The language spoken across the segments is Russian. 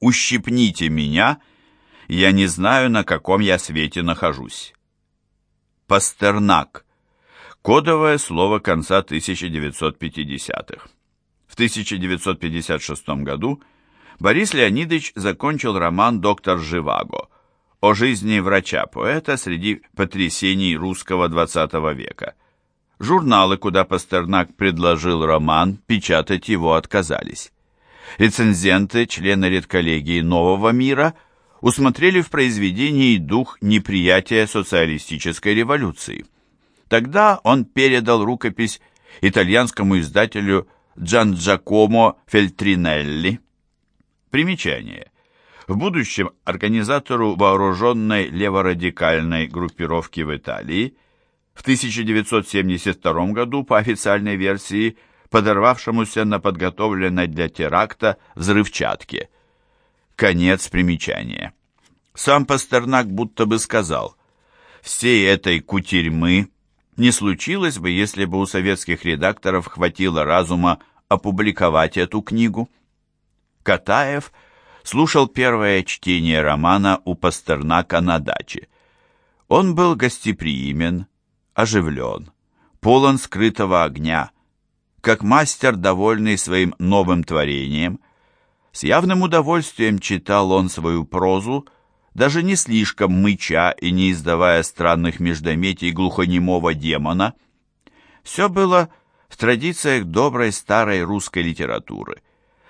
«Ущипните меня, я не знаю, на каком я свете нахожусь». Пастернак. Кодовое слово конца 1950-х. В 1956 году Борис Леонидович закончил роман «Доктор Живаго» о жизни врача-поэта среди потрясений русского XX века. Журналы, куда Пастернак предложил роман, печатать его отказались. Рецензенты, члены редколлегии «Нового мира» усмотрели в произведении дух неприятия социалистической революции. Тогда он передал рукопись итальянскому издателю Джан Джакомо Фельтринелли. Примечание. В будущем организатору вооруженной леворадикальной группировки в Италии в 1972 году, по официальной версии, подорвавшемуся на подготовленной для теракта взрывчатке. Конец примечания. Сам Пастернак будто бы сказал, «Всей этой кутерьмы не случилось бы, если бы у советских редакторов хватило разума опубликовать эту книгу». Катаев слушал первое чтение романа у Пастернака на даче. Он был гостеприимен, оживлен, полон скрытого огня, как мастер, довольный своим новым творением. С явным удовольствием читал он свою прозу, даже не слишком мыча и не издавая странных междометий глухонемого демона. Все было в традициях доброй старой русской литературы.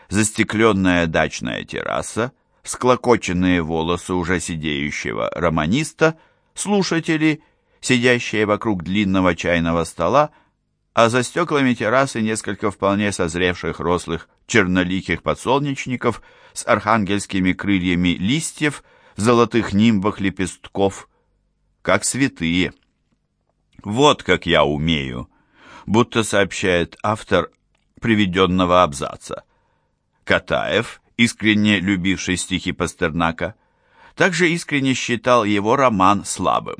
Застекленная дачная терраса, склокоченные волосы уже сидеющего романиста, слушатели, сидящие вокруг длинного чайного стола, а за стеклами террасы несколько вполне созревших рослых черноликих подсолнечников с архангельскими крыльями листьев в золотых нимбах лепестков, как святые. Вот как я умею, будто сообщает автор приведенного абзаца. Катаев, искренне любивший стихи Пастернака, также искренне считал его роман слабым.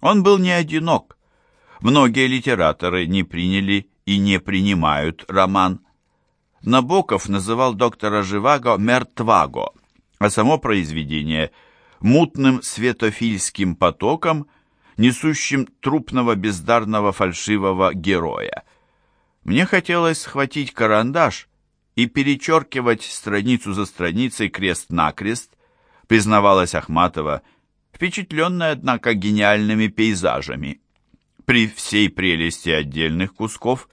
Он был не одинок. Многие литераторы не приняли и не принимают роман. Набоков называл доктора Живаго «мертваго», а само произведение «мутным светофильским потоком», несущим трупного бездарного фальшивого героя. Мне хотелось схватить карандаш и перечеркивать страницу за страницей крест-накрест, признавалась Ахматова, впечатленная, однако, гениальными пейзажами. При всей прелести отдельных кусков,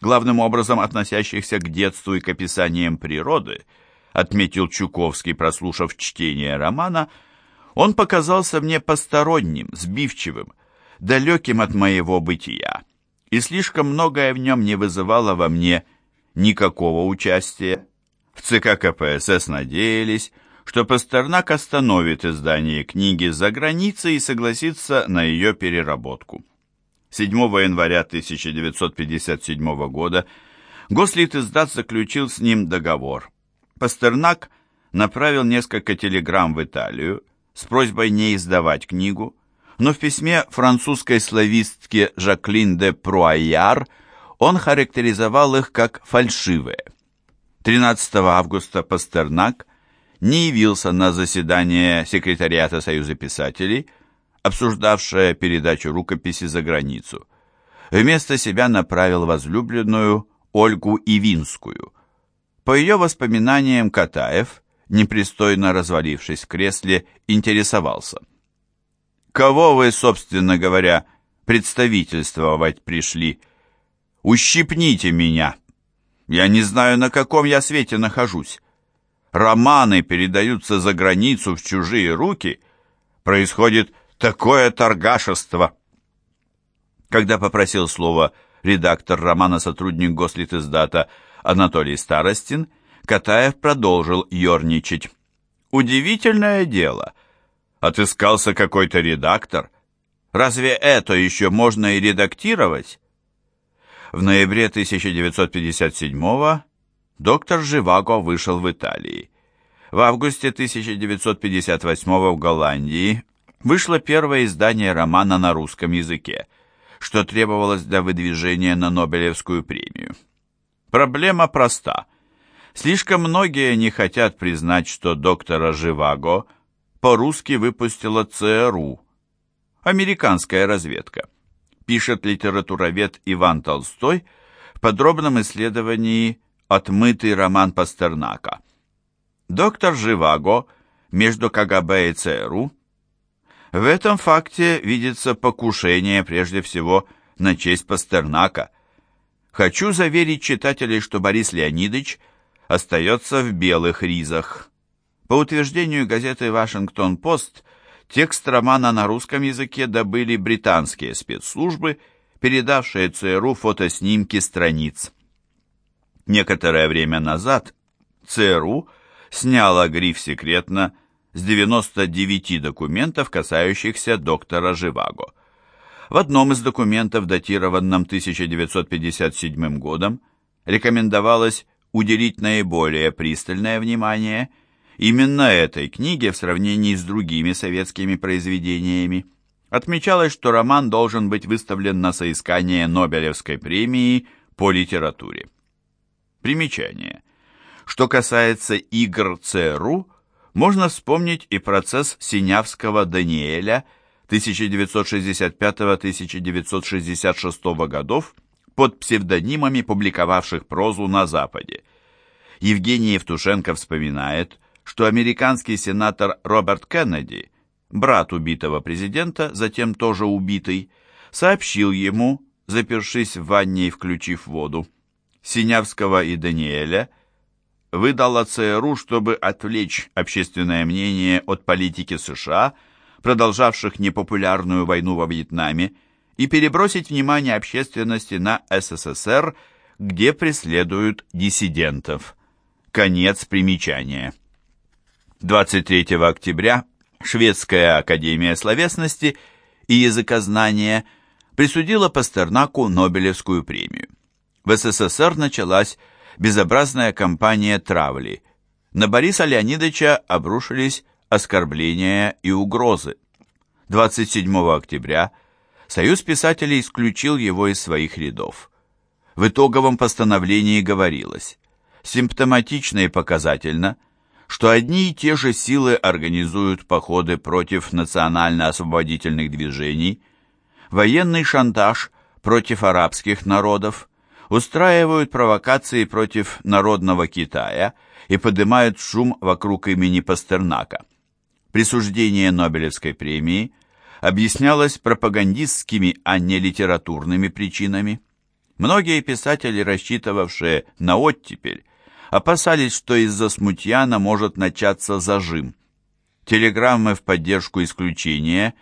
главным образом относящихся к детству и к описаниям природы, отметил Чуковский, прослушав чтение романа, он показался мне посторонним, сбивчивым, далеким от моего бытия, и слишком многое в нем не вызывало во мне никакого участия. В ЦК КПСС надеялись, что Пастернак остановит издание книги за границей и согласится на ее переработку. 7 января 1957 года Гослитиздат заключил с ним договор. Пастернак направил несколько телеграмм в Италию, с просьбой не издавать книгу, но в письме французской славистке Жаклин де Пруайяр он характеризовал их как фальшивые. 13 августа Пастернак не явился на заседание секретариата Союза писателей, обсуждавшее передачу рукописи за границу. Вместо себя направил возлюбленную Ольгу Ивинскую. По ее воспоминаниям Катаев – непристойно развалившись в кресле, интересовался. «Кого вы, собственно говоря, представительствовать пришли? Ущипните меня! Я не знаю, на каком я свете нахожусь. Романы передаются за границу в чужие руки. Происходит такое торгашество!» Когда попросил слово редактор романа сотрудник Гослитиздата Анатолий Старостин, Катаев продолжил ерничать. «Удивительное дело. Отыскался какой-то редактор. Разве это еще можно и редактировать?» В ноябре 1957 доктор Живаго вышел в Италии. В августе 1958 в Голландии вышло первое издание романа на русском языке, что требовалось для выдвижения на Нобелевскую премию. Проблема проста. Слишком многие не хотят признать, что доктора Живаго по-русски выпустила ЦРУ, американская разведка, пишет литературовед Иван Толстой в подробном исследовании «Отмытый роман Пастернака». Доктор Живаго между КГБ и ЦРУ в этом факте видится покушение прежде всего на честь Пастернака. Хочу заверить читателей, что Борис Леонидович – остается в белых ризах. По утверждению газеты «Вашингтон-Пост», текст романа на русском языке добыли британские спецслужбы, передавшие ЦРУ фотоснимки страниц. Некоторое время назад ЦРУ сняла гриф «Секретно» с 99 документов, касающихся доктора Живаго. В одном из документов, датированном 1957 годом, рекомендовалось уделить наиболее пристальное внимание именно этой книге в сравнении с другими советскими произведениями. Отмечалось, что роман должен быть выставлен на соискание Нобелевской премии по литературе. Примечание. Что касается игр ЦРУ, можно вспомнить и процесс Синявского Даниэля 1965-1966 годов, под псевдонимами публиковавших прозу на Западе. Евгений Евтушенко вспоминает, что американский сенатор Роберт Кеннеди, брат убитого президента, затем тоже убитый, сообщил ему, запершись в ванне и включив воду, Синявского и Даниэля выдала ЦРУ, чтобы отвлечь общественное мнение от политики США, продолжавших непопулярную войну во Вьетнаме, и перебросить внимание общественности на СССР, где преследуют диссидентов. Конец примечания. 23 октября Шведская академия словесности и языкознания присудила Пастернаку Нобелевскую премию. В СССР началась безобразная кампания травли. На Бориса Леонидовича обрушились оскорбления и угрозы. 27 октября – Союз писателей исключил его из своих рядов. В итоговом постановлении говорилось, симптоматично и показательно, что одни и те же силы организуют походы против национально-освободительных движений, военный шантаж против арабских народов, устраивают провокации против народного Китая и поднимают шум вокруг имени Пастернака. Присуждение Нобелевской премии – объяснялось пропагандистскими, а не литературными причинами. Многие писатели, рассчитывавшие на оттепель, опасались, что из-за смутьяна может начаться зажим. Телеграммы в поддержку исключения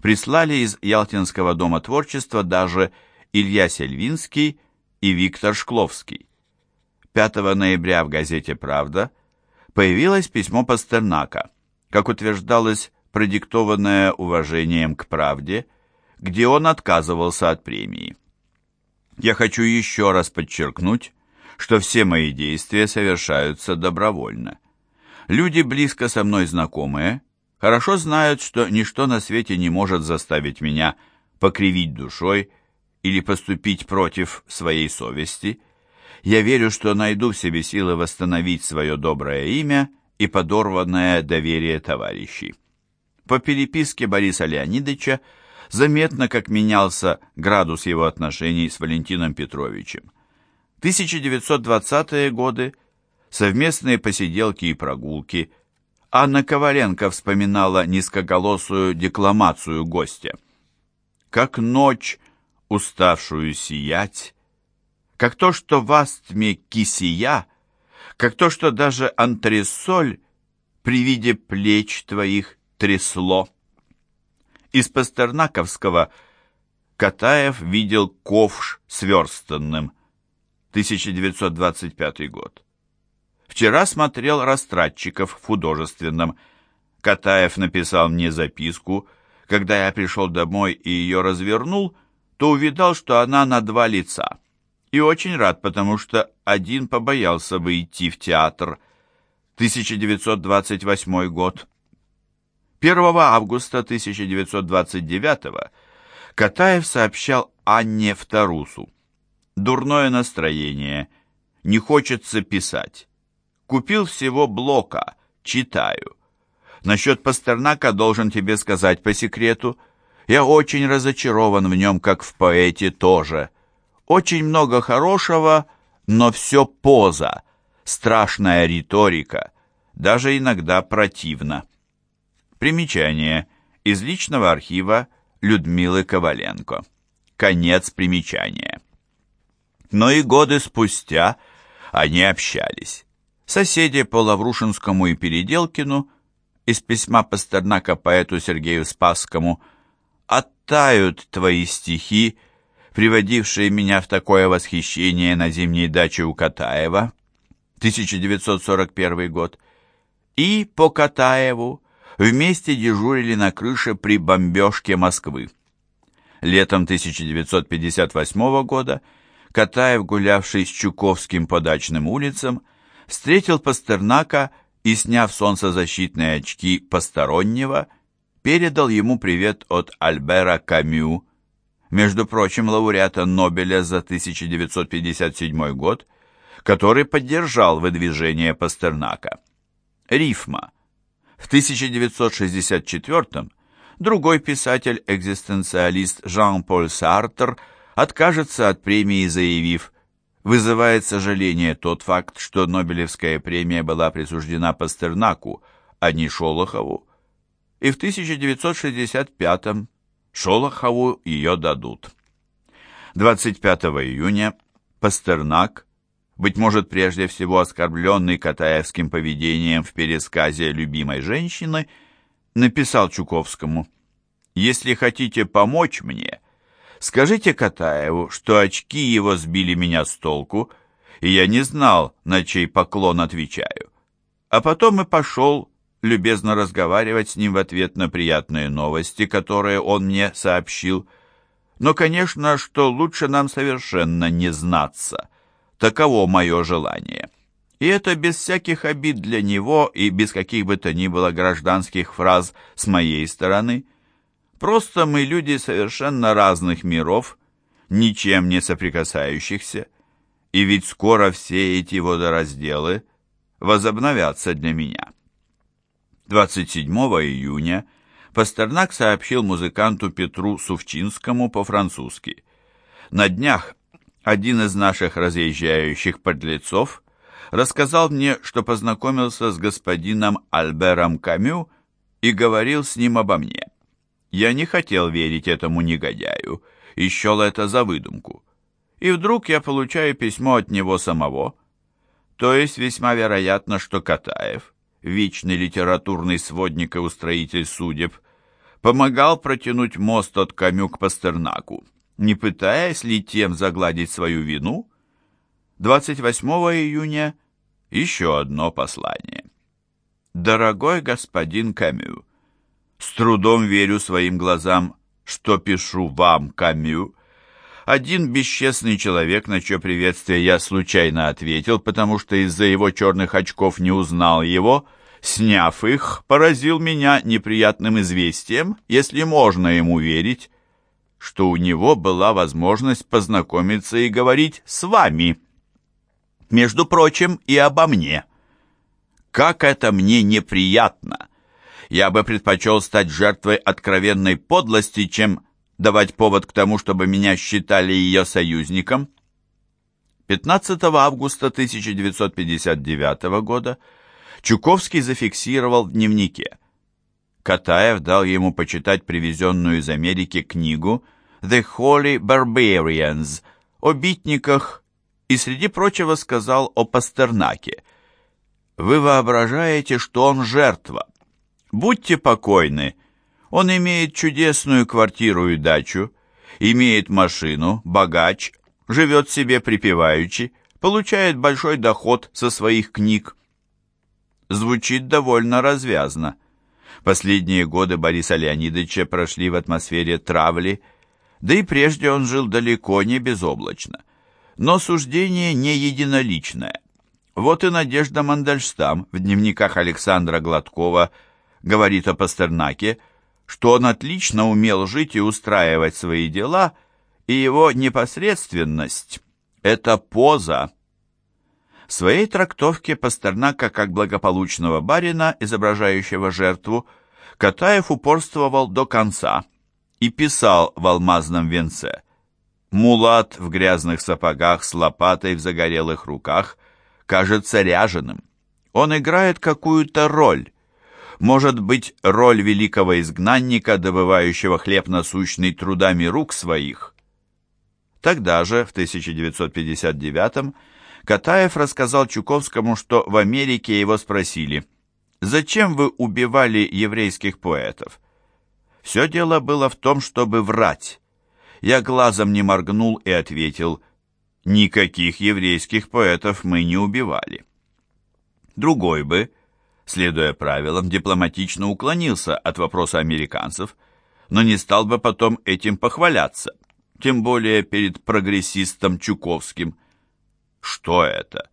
прислали из Ялтинского дома творчества даже Илья Сельвинский и Виктор Шкловский. 5 ноября в газете «Правда» появилось письмо Пастернака. Как утверждалось продиктованное уважением к правде, где он отказывался от премии. Я хочу еще раз подчеркнуть, что все мои действия совершаются добровольно. Люди, близко со мной знакомые, хорошо знают, что ничто на свете не может заставить меня покривить душой или поступить против своей совести. Я верю, что найду в себе силы восстановить свое доброе имя и подорванное доверие товарищей. По переписке Бориса Леонидовича заметно, как менялся градус его отношений с Валентином Петровичем. 1920-е годы, совместные посиделки и прогулки. Анна Коваленко вспоминала низкоголосую декламацию гостя. «Как ночь, уставшую сиять, как то, что в астме кисия, как то, что даже антресоль при виде плеч твоих трясло. Из Пастернаковского Катаев видел ковш сверстанным. 1925 год. Вчера смотрел «Растратчиков» в художественном. Катаев написал мне записку. Когда я пришел домой и ее развернул, то увидал, что она на два лица. И очень рад, потому что один побоялся бы идти в театр. 1928 год. 1 августа 1929 Катаев сообщал Анне Вторусу. «Дурное настроение. Не хочется писать. Купил всего блока, читаю. Насчет Пастернака должен тебе сказать по секрету. Я очень разочарован в нем, как в поэте тоже. Очень много хорошего, но все поза, страшная риторика, даже иногда противно. Примечание. Из личного архива Людмилы Коваленко. Конец примечания. Но и годы спустя они общались. Соседи по Лаврушинскому и Переделкину из письма Пастернака поэту Сергею Спасскому «Оттают твои стихи, приводившие меня в такое восхищение на зимней даче у Катаева» 1941 год, и по Катаеву вместе дежурили на крыше при бомбежке Москвы. Летом 1958 года Катаев, гулявший с Чуковским по дачным улицам, встретил Пастернака и, сняв солнцезащитные очки постороннего, передал ему привет от Альбера Камю, между прочим, лауреата Нобеля за 1957 год, который поддержал выдвижение Пастернака. Рифма. В 1964 другой писатель-экзистенциалист Жан-Поль Сартер откажется от премии, заявив, вызывает сожаление тот факт, что Нобелевская премия была присуждена Пастернаку, а не Шолохову, и в 1965 Шолохову ее дадут. 25 июня Пастернак, быть может, прежде всего оскорбленный Катаевским поведением в пересказе любимой женщины, написал Чуковскому «Если хотите помочь мне, скажите Катаеву, что очки его сбили меня с толку, и я не знал, на чей поклон отвечаю. А потом и пошел любезно разговаривать с ним в ответ на приятные новости, которые он мне сообщил. Но, конечно, что лучше нам совершенно не знаться. Таково мое желание. И это без всяких обид для него и без каких бы то ни было гражданских фраз с моей стороны. Просто мы люди совершенно разных миров, ничем не соприкасающихся. И ведь скоро все эти водоразделы возобновятся для меня. 27 июня Пастернак сообщил музыканту Петру Сувчинскому по-французски. На днях один из наших разъезжающих подлецов рассказал мне, что познакомился с господином Альбером Камю и говорил с ним обо мне. Я не хотел верить этому негодяю и счел это за выдумку. И вдруг я получаю письмо от него самого. То есть весьма вероятно, что Катаев, вечный литературный сводник и устроитель судеб, помогал протянуть мост от Камю к Пастернаку не пытаясь ли тем загладить свою вину, 28 июня еще одно послание. «Дорогой господин Камю, с трудом верю своим глазам, что пишу вам, Камю. Один бесчестный человек, на чье приветствие я случайно ответил, потому что из-за его черных очков не узнал его, сняв их, поразил меня неприятным известием, если можно ему верить, что у него была возможность познакомиться и говорить с вами. Между прочим, и обо мне. Как это мне неприятно! Я бы предпочел стать жертвой откровенной подлости, чем давать повод к тому, чтобы меня считали ее союзником. 15 августа 1959 года Чуковский зафиксировал в дневнике. Катаев дал ему почитать привезенную из Америки книгу «The Holy Barbarians» о битниках и, среди прочего, сказал о Пастернаке. «Вы воображаете, что он жертва. Будьте покойны. Он имеет чудесную квартиру и дачу, имеет машину, богач, живет себе припеваючи, получает большой доход со своих книг. Звучит довольно развязно. Последние годы Бориса Леонидовича прошли в атмосфере травли, да и прежде он жил далеко не безоблачно. Но суждение не единоличное. Вот и Надежда Мандельштам в дневниках Александра Гладкова говорит о Пастернаке, что он отлично умел жить и устраивать свои дела, и его непосредственность – это поза. В своей трактовке Пастернака как благополучного барина, изображающего жертву, Катаев упорствовал до конца и писал в алмазном венце. Мулат в грязных сапогах с лопатой в загорелых руках кажется ряженым. Он играет какую-то роль. Может быть, роль великого изгнанника, добывающего хлеб насущный трудами рук своих. Тогда же, в 1959 Катаев рассказал Чуковскому, что в Америке его спросили, «Зачем вы убивали еврейских поэтов?» Все дело было в том, чтобы врать. Я глазом не моргнул и ответил, «Никаких еврейских поэтов мы не убивали». Другой бы, следуя правилам, дипломатично уклонился от вопроса американцев, но не стал бы потом этим похваляться, тем более перед прогрессистом Чуковским. Что это?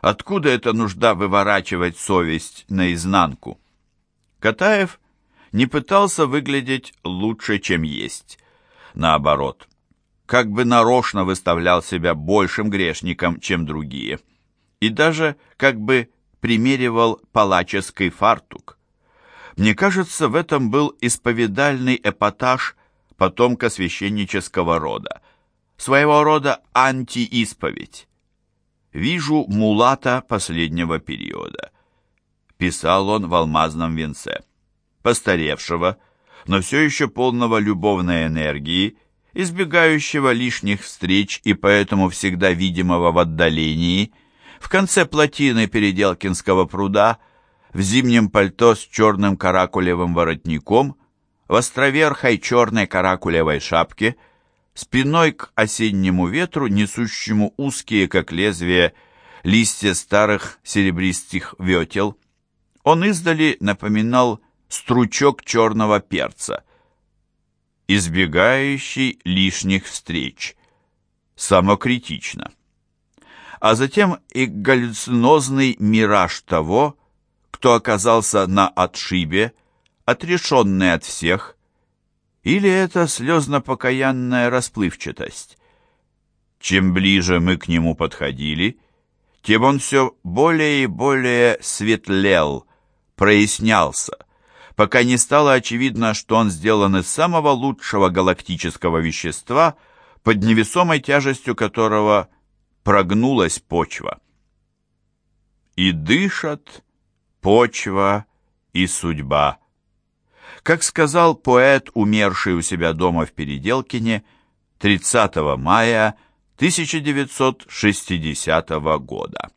Откуда эта нужда выворачивать совесть наизнанку? Катаев не пытался выглядеть лучше, чем есть. Наоборот, как бы нарочно выставлял себя большим грешником, чем другие. И даже как бы примеривал палаческий фартук. Мне кажется, в этом был исповедальный эпатаж потомка священнического рода, своего рода антиисповедь. «Вижу мулата последнего периода», — писал он в алмазном венце постаревшего, но все еще полного любовной энергии, избегающего лишних встреч и поэтому всегда видимого в отдалении, в конце плотины Переделкинского пруда, в зимнем пальто с черным каракулевым воротником, в островерхой черной каракулевой шапке, спиной к осеннему ветру, несущему узкие, как лезвие, листья старых серебристых ветел. Он издали напоминал стручок черного перца, избегающий лишних встреч, самокритично, а затем и галлюцинозный мираж того, кто оказался на отшибе, отрешенный от всех, или это слезно-покаянная расплывчатость. Чем ближе мы к нему подходили, тем он все более и более светлел, прояснялся, пока не стало очевидно, что он сделан из самого лучшего галактического вещества, под невесомой тяжестью которого прогнулась почва. И дышат почва и судьба. Как сказал поэт, умерший у себя дома в Переделкине 30 мая 1960 года.